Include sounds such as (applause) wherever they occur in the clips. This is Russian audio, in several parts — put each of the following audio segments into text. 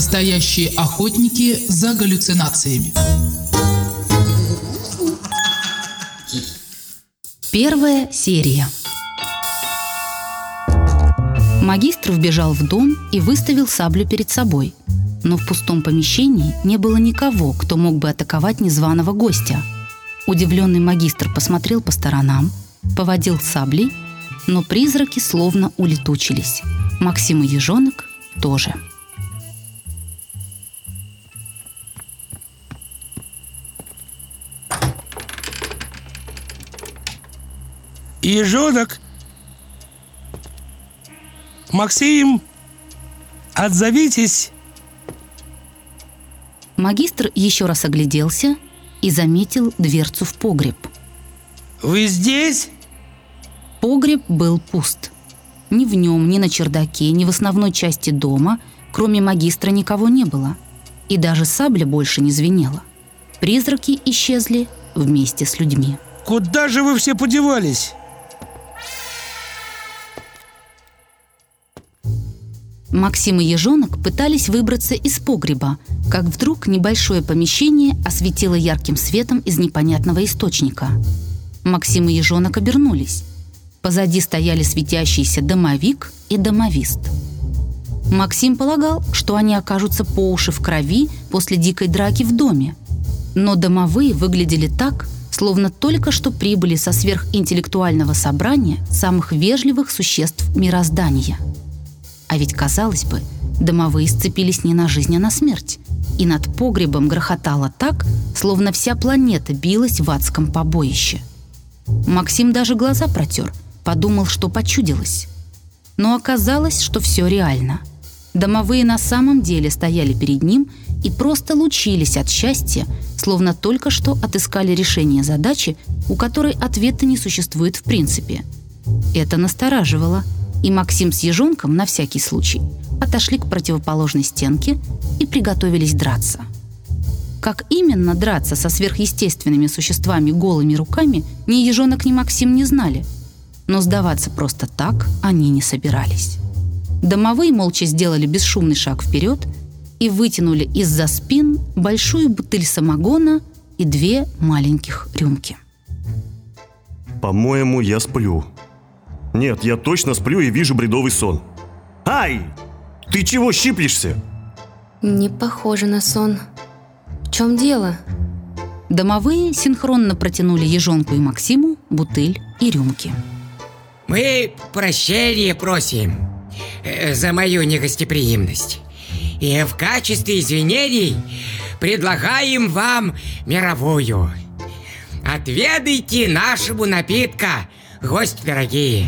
Настоящие охотники за галлюцинациями. Первая серия. Магистр вбежал в дом и выставил саблю перед собой. Но в пустом помещении не было никого, кто мог бы атаковать незваного гостя. Удивленный магистр посмотрел по сторонам, поводил саблей, но призраки словно улетучились. Максим и Ежонок тоже. Ежонок! Максим! Отзовитесь! Магистр еще раз огляделся и заметил дверцу в погреб. Вы здесь? Погреб был пуст. Ни в нем, ни на чердаке, ни в основной части дома, кроме магистра, никого не было. И даже сабля больше не звенела. Призраки исчезли вместе с людьми. Куда же вы все подевались? Максим и Ежонок пытались выбраться из погреба, как вдруг небольшое помещение осветило ярким светом из непонятного источника. Максим и Ежонок обернулись. Позади стояли светящийся домовик и домовист. Максим полагал, что они окажутся по уши в крови после дикой драки в доме. Но домовые выглядели так, словно только что прибыли со сверхинтеллектуального собрания самых вежливых существ мироздания – а ведь, казалось бы, домовые сцепились не на жизнь, а на смерть. И над погребом грохотало так, словно вся планета билась в адском побоище. Максим даже глаза протер, подумал, что почудилось. Но оказалось, что все реально. Домовые на самом деле стояли перед ним и просто лучились от счастья, словно только что отыскали решение задачи, у которой ответа не существует в принципе. Это настораживало – и Максим с ежонком на всякий случай отошли к противоположной стенке и приготовились драться. Как именно драться со сверхъестественными существами голыми руками, ни ежонок, ни Максим не знали. Но сдаваться просто так они не собирались. Домовые молча сделали бесшумный шаг вперед и вытянули из-за спин большую бутыль самогона и две маленьких рюмки. «По-моему, я сплю», нет, я точно сплю и вижу бредовый сон. Ай! Ты чего щиплешься? Не похоже на сон. В чем дело? Домовые синхронно протянули ежонку и Максиму бутыль и рюмки. Мы прощения просим э, за мою негостеприимность. И в качестве извинений предлагаем вам мировую. Отведайте нашему напитка, гость дорогие.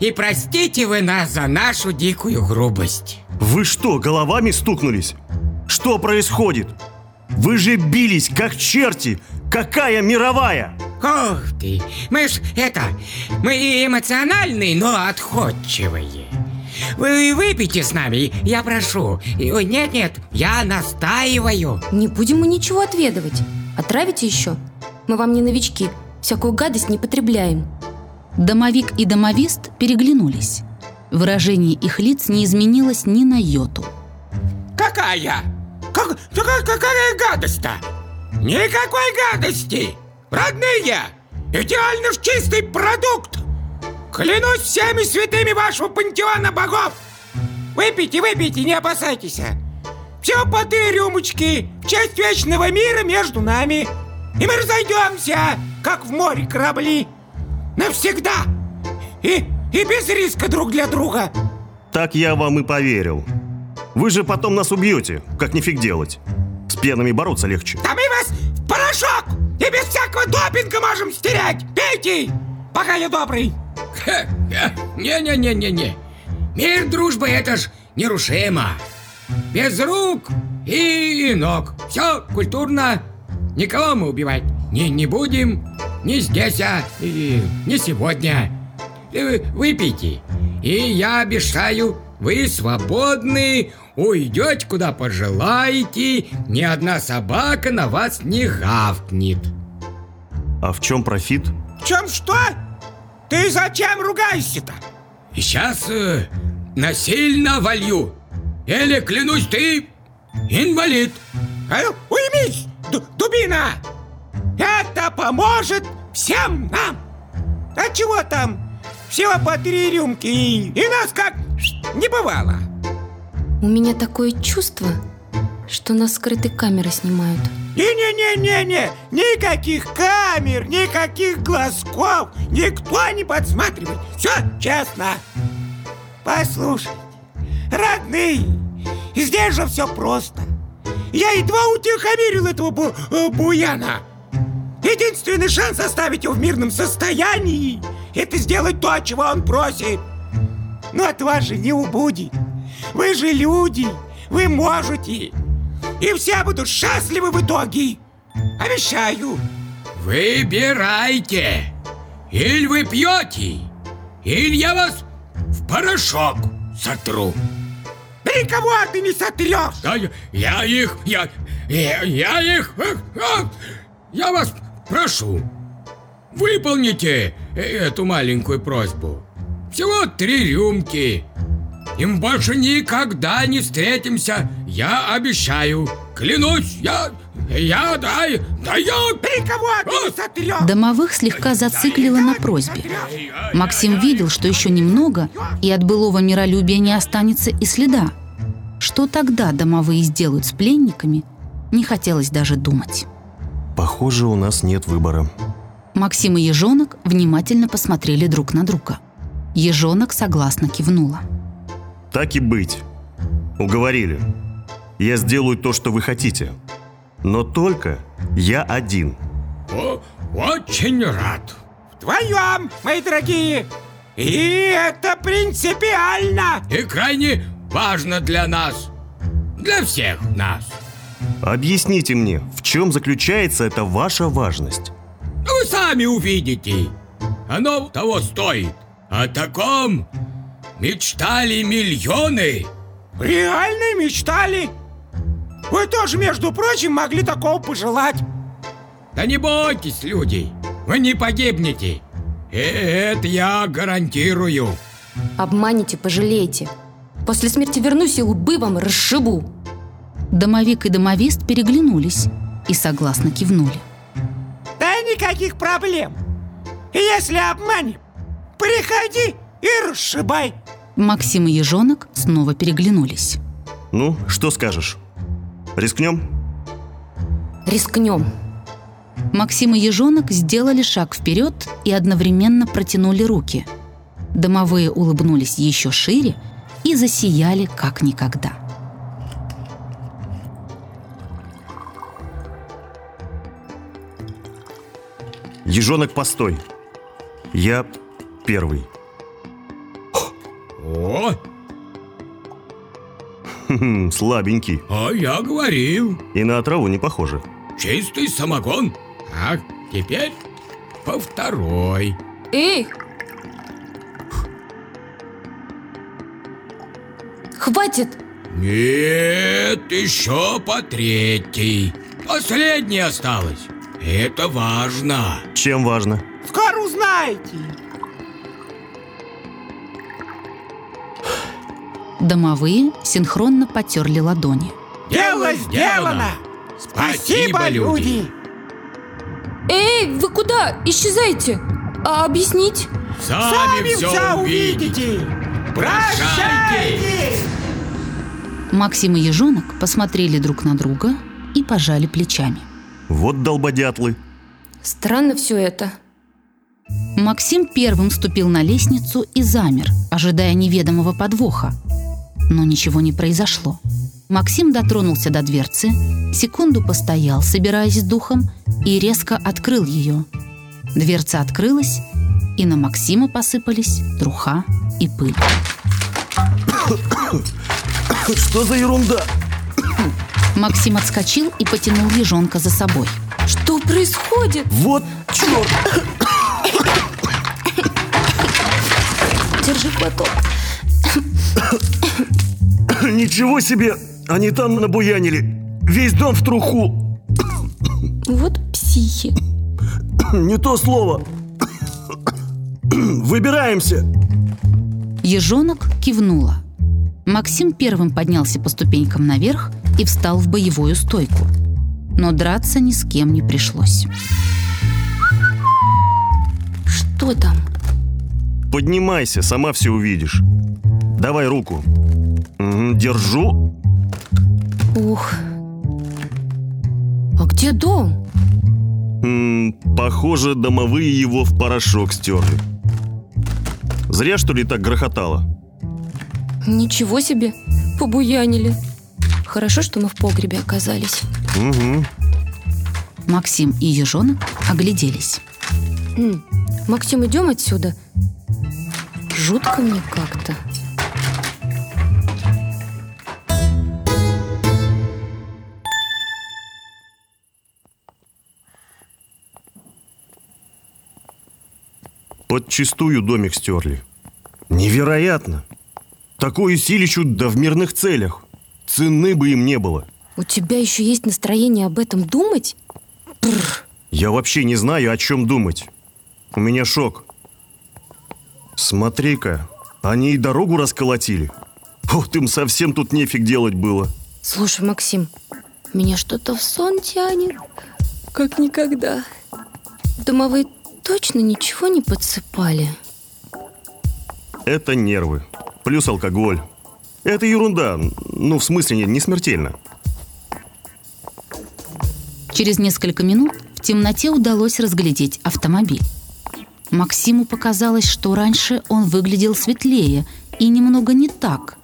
И простите вы нас за нашу дикую грубость. Вы что, головами стукнулись? Что происходит? Вы же бились, как черти! Какая мировая! Ох ты! Мы ж это... Мы эмоциональные, но отходчивые. Вы выпейте с нами, я прошу. Ой, нет-нет, я настаиваю. Не будем мы ничего отведывать. Отравите еще? Мы вам не новички, всякую гадость не потребляем. Домовик и домовист переглянулись. Выражение их лиц не изменилось ни на йоту. Какая? Как, какая, какая гадость-то? Никакой гадости! Родные! Идеально ж чистый продукт! Клянусь всеми святыми вашего пантеона богов! Выпейте, выпейте, не опасайтесь! Все по три рюмочки в честь вечного мира между нами! И мы разойдемся, как в море корабли! Навсегда! И, и без риска друг для друга! Так я вам и поверил. Вы же потом нас убьете, как нифиг делать. С пьяными бороться легче. Да мы вас в порошок и без всякого допинга можем стереть! Пейте, пока я добрый! (laughs) Не-не-не-не-не. Мир, дружба, это ж нерушимо. Без рук и ног. Все культурно. Никого мы убивать не, не будем. Не здесь, а и не сегодня. Э, выпейте. И я обещаю, вы свободны, уйдете куда пожелаете, ни одна собака на вас не гавкнет. А в чем профит? В чем что? Ты зачем ругаешься-то? Сейчас э, насильно волью. Или, клянусь, ты инвалид. А ну, уймись, ду- дубина! Это поможет всем нам! А чего там? Всего по три рюмки и, и нас как не бывало. У меня такое чувство, что нас скрытой камеры снимают. Не-не-не-не-не, никаких камер, никаких глазков, никто не подсматривает. Все честно. Послушайте, родные, здесь же все просто. Я едва утихомирил этого бу- э, буяна. Единственный шанс оставить его в мирном состоянии – это сделать то, чего он просит. Но от вас же не убудет. Вы же люди, вы можете. И все будут счастливы в итоге. Обещаю. Выбирайте. Или вы пьете, или я вас в порошок сотру. Да никого ты не сотрешь. Да, я, я их, я, я, я их, я вас прошу, выполните эту маленькую просьбу. Всего три рюмки. Им больше никогда не встретимся, я обещаю. Клянусь, я, я, да, да я... Никого ты не сотрешь. Домовых слегка зациклило на просьбе. Максим видел, что еще немного, и от былого миролюбия не останется и следа. Что тогда домовые сделают с пленниками, не хотелось даже думать. Похоже, у нас нет выбора. Максим и Ежонок внимательно посмотрели друг на друга. Ежонок согласно кивнула. Так и быть. Уговорили. Я сделаю то, что вы хотите. Но только я один. О, очень рад. Вдвоем, мои дорогие. И это принципиально. И крайне важно для нас. Для всех нас. Объясните мне, в чем заключается эта ваша важность? Вы сами увидите. Оно того стоит. О таком мечтали миллионы. Реально мечтали? Вы тоже, между прочим, могли такого пожелать. Да не бойтесь, люди. Вы не погибнете. Это я гарантирую. Обманите, пожалеете. После смерти вернусь и лбы вам расшибу. Домовик и домовист переглянулись и согласно кивнули. Да никаких проблем. Если обманем, приходи и расшибай. Максим и Ежонок снова переглянулись. Ну, что скажешь? Рискнем? Рискнем. Максим и Ежонок сделали шаг вперед и одновременно протянули руки. Домовые улыбнулись еще шире и засияли как никогда. Ежонок, постой. Я первый. О, Хм, слабенький. а я говорил. И на отраву не похоже. Чистый самогон. А теперь по второй. Эй! Хватит! Нет, еще по третий. Последний осталось. Это важно. Чем важно? Скоро узнаете. Домовые синхронно потерли ладони. Дело сделано. Спасибо, люди. Эй, вы куда? Исчезайте! А объяснить? Сами все увидите. Прощайте. Максим и Ежонок посмотрели друг на друга и пожали плечами. Вот долбодятлы. Странно все это. Максим первым ступил на лестницу и замер, ожидая неведомого подвоха. Но ничего не произошло. Максим дотронулся до дверцы, секунду постоял, собираясь с духом, и резко открыл ее. Дверца открылась, и на Максима посыпались труха и пыль. (coughs) Что за ерунда? Максим отскочил и потянул ежонка за собой. Что происходит? Вот черт! Держи платок. Ничего себе! Они там набуянили. Весь дом в труху. Вот психи. Не то слово. Выбираемся. Ежонок кивнула. Максим первым поднялся по ступенькам наверх, и встал в боевую стойку. Но драться ни с кем не пришлось. Что там? Поднимайся, сама все увидишь. Давай руку. Держу. Ух. А где дом? М, похоже, домовые его в порошок стерли. Зря, что ли, так грохотало? Ничего себе, побуянили. Хорошо, что мы в погребе оказались. Угу. Максим и ежонок огляделись. М, Максим, идем отсюда. Жутко мне как-то. Подчистую домик стерли. Невероятно! Такое силищу да в мирных целях. Цены бы им не было. У тебя еще есть настроение об этом думать? Я вообще не знаю, о чем думать. У меня шок. Смотри-ка, они и дорогу расколотили. Вот им совсем тут нефиг делать было. Слушай, Максим, меня что-то в сон тянет, как никогда. Домовые точно ничего не подсыпали? Это нервы. Плюс алкоголь. Это ерунда. Ну, в смысле, не, не смертельно. Через несколько минут в темноте удалось разглядеть автомобиль. Максиму показалось, что раньше он выглядел светлее и немного не так.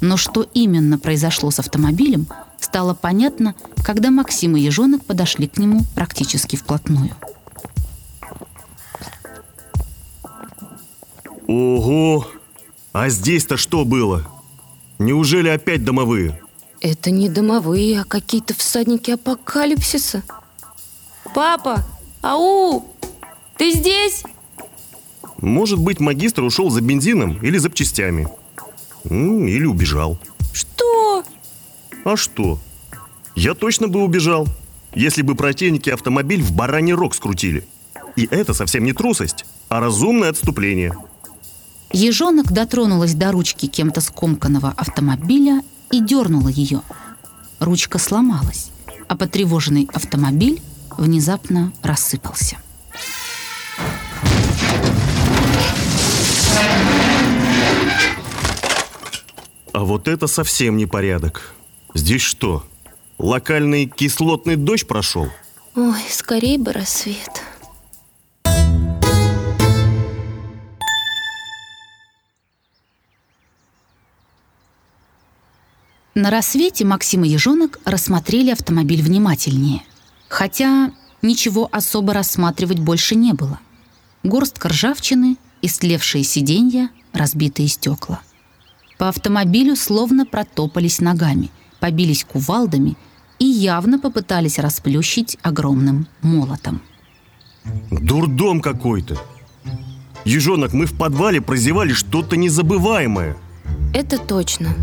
Но что именно произошло с автомобилем, стало понятно, когда Максим и Ежонок подошли к нему практически вплотную. Ого! А здесь-то что было? Неужели опять домовые? Это не домовые, а какие-то всадники апокалипсиса. Папа! Ау! Ты здесь? Может быть, магистр ушел за бензином или запчастями. М, Или убежал. Что? А что? Я точно бы убежал, если бы противники автомобиль в бараний рог скрутили. И это совсем не трусость, а разумное отступление. Ежонок дотронулась до ручки кем-то скомканного автомобиля и дернула ее. Ручка сломалась, а потревоженный автомобиль внезапно рассыпался. А вот это совсем не порядок. Здесь что, локальный кислотный дождь прошел? Ой, скорей бы рассвет. На рассвете Максим и Ежонок рассмотрели автомобиль внимательнее. Хотя ничего особо рассматривать больше не было. Горстка ржавчины, истлевшие сиденья, разбитые стекла. По автомобилю словно протопались ногами, побились кувалдами и явно попытались расплющить огромным молотом. Дурдом какой-то. Ежонок, мы в подвале прозевали что-то незабываемое. Это точно.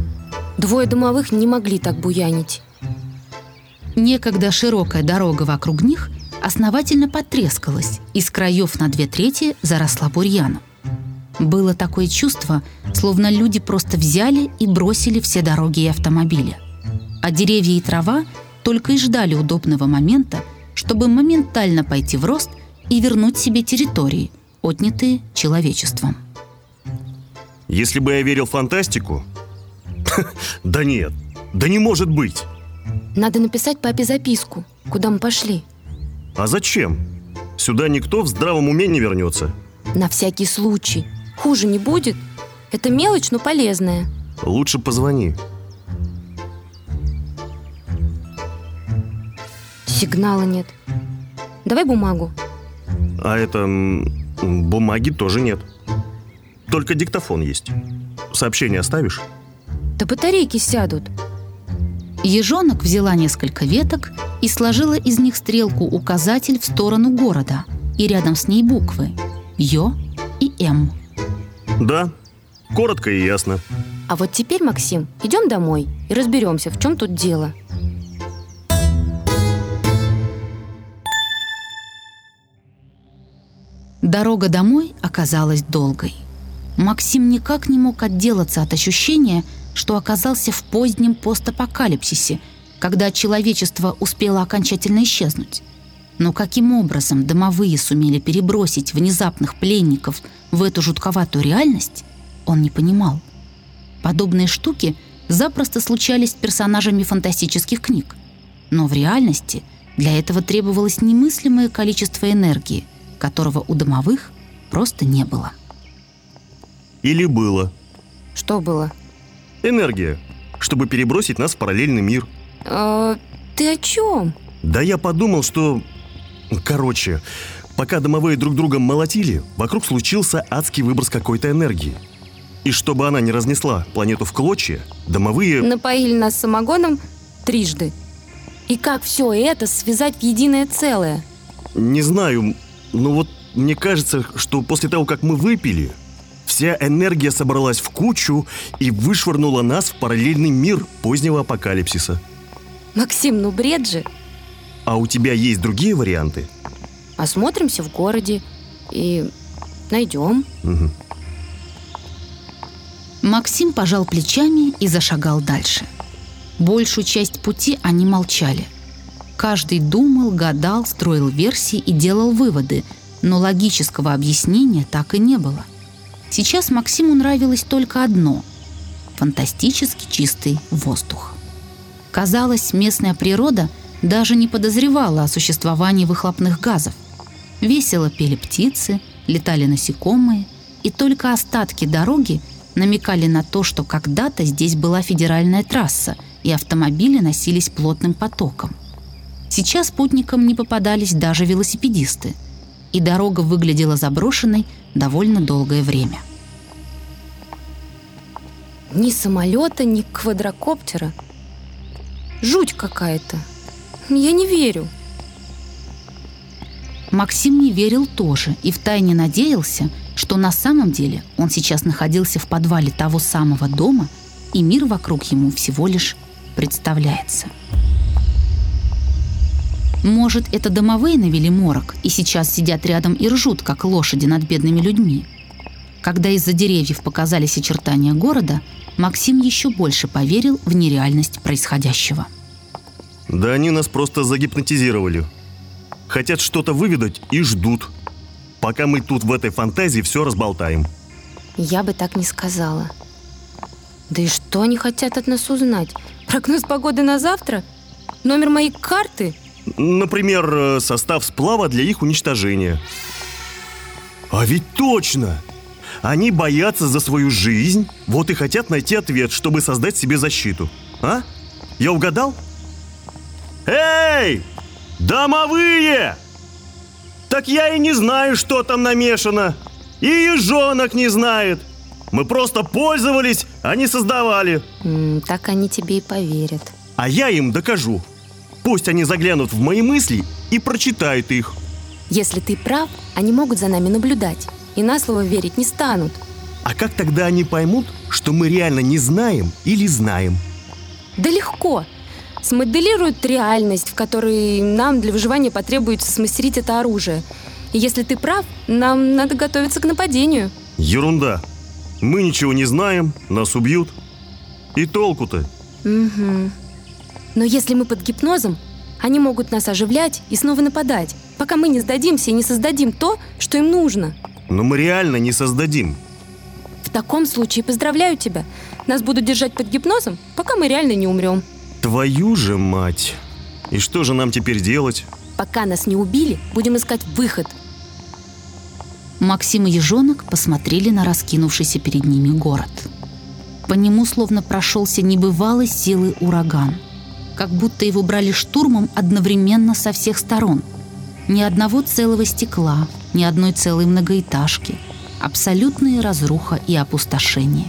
Двое домовых не могли так буянить. Некогда широкая дорога вокруг них основательно потрескалась и с краев на две трети заросла бурьяном. Было такое чувство, словно люди просто взяли и бросили все дороги и автомобили. А деревья и трава только и ждали удобного момента, чтобы моментально пойти в рост и вернуть себе территории, отнятые человечеством. Если бы я верил в фантастику... (laughs) Да нет, да не может быть. Надо написать папе записку, куда мы пошли. А зачем? Сюда никто в здравом уме не вернется. На всякий случай. Хуже не будет. Это мелочь, но полезная. Лучше позвони. Сигнала нет. Давай бумагу. А это... бумаги тоже нет. Только диктофон есть. Сообщение оставишь? Да батарейки сядут. Ежонок взяла несколько веток и сложила из них стрелку-указатель в сторону города и рядом с ней буквы «Ё» и «М». Да, коротко и ясно. А вот теперь, Максим, идем домой и разберемся, в чем тут дело. Дорога домой оказалась долгой. Максим никак не мог отделаться от ощущения, что оказался в позднем постапокалипсисе когда человечество успело окончательно исчезнуть. Но каким образом домовые сумели перебросить внезапных пленников в эту жутковатую реальность, он не понимал. Подобные штуки запросто случались с персонажами фантастических книг. Но в реальности для этого требовалось немыслимое количество энергии, которого у домовых просто не было. Или было. Что было? Энергия, чтобы перебросить нас в параллельный мир. А, ты о чем? Да я подумал, что... Короче, пока домовые друг друга молотили, вокруг случился адский выброс какой-то энергии. И чтобы она не разнесла планету в клочья, домовые... Напоили нас самогоном трижды. И как все это связать в единое целое? Не знаю, но вот мне кажется, что после того, как мы выпили, вся энергия собралась в кучу и вышвырнула нас в параллельный мир позднего апокалипсиса. Максим, ну бред же. А у тебя есть другие варианты? Осмотримся в городе и найдем. Мгм. Максим пожал плечами и зашагал дальше. Большую часть пути они молчали. Каждый думал, гадал, строил версии и делал выводы, но логического объяснения так и не было. Сейчас Максиму нравилось только одно – фантастически чистый воздух. Казалось, местная природа даже не подозревала о существовании выхлопных газов. Весело пели птицы, летали насекомые, и только остатки дороги намекали на то, что когда-то здесь была федеральная трасса, и автомобили носились плотным потоком. Сейчас путникам не попадались даже велосипедисты, и дорога выглядела заброшенной довольно долгое время. Ни самолета, ни квадрокоптера. Жуть какая-то. Я не верю. Максим не верил тоже и втайне надеялся, что на самом деле он сейчас находился в подвале того самого дома, и мир вокруг ему всего лишь представляется. Может, это домовые навели морок и сейчас сидят рядом и ржут, как лошади над бедными людьми. Когда из-за деревьев показались очертания города, Максим еще больше поверил в нереальность происходящего. Да они нас просто загипнотизировали. Хотят что-то выведать и ждут. Пока мы тут в этой фантазии все разболтаем. Я бы так не сказала. Да и что они хотят от нас узнать? Прогноз погоды на завтра? Номер моей карты? Например, э, состав сплава для их уничтожения. А ведь точно! Они боятся за свою жизнь, вот и хотят найти ответ, чтобы создать себе защиту. А? Я угадал? Эй! Домовые! Так я и не знаю, что там намешано. И ежонок не знает. Мы просто пользовались, а не создавали. Так они тебе и поверят. А я им докажу. Пусть они заглянут в мои мысли и прочитают их. Если ты прав, они могут за нами наблюдать. И на слово верить не станут. А как тогда они поймут, что мы реально не знаем или знаем? Да легко. Смоделируют реальность, в которой нам для выживания потребуется смастерить это оружие. И если ты прав, нам надо готовиться к нападению. Ерунда. Мы ничего не знаем, нас убьют. И толку-то? Угу. Но если мы под гипнозом, они могут нас оживлять и снова нападать, пока мы не сдадимся и не создадим то, что им нужно. Но мы реально не создадим. В таком случае поздравляю тебя. Нас будут держать под гипнозом, пока мы реально не умрем. Твою же мать. И что же нам теперь делать? Пока нас не убили, будем искать выход. Максим и Ежонок посмотрели на раскинувшийся перед ними город. По нему словно прошелся небывалой силы ураган. Как будто его брали штурмом одновременно со всех сторон. Ни одного целого стекла, ни одной целой многоэтажки. Абсолютная разруха и опустошение.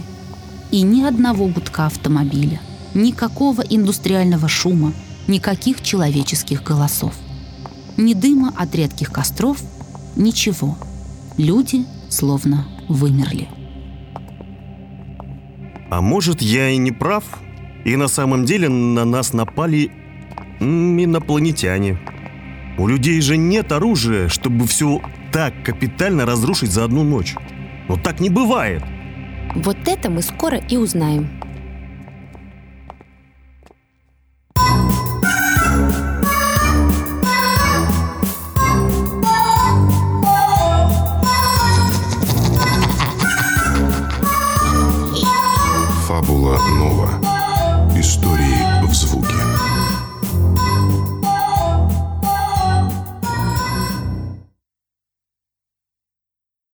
И ни одного гудка автомобиля. Никакого индустриального шума, никаких человеческих голосов. Ни дыма от редких костров, ничего. Люди словно вымерли. А может, я и не прав? И на самом деле на нас напали инопланетяне. У людей же нет оружия, чтобы все так капитально разрушить за одну ночь. Но так не бывает. Вот это мы скоро и узнаем.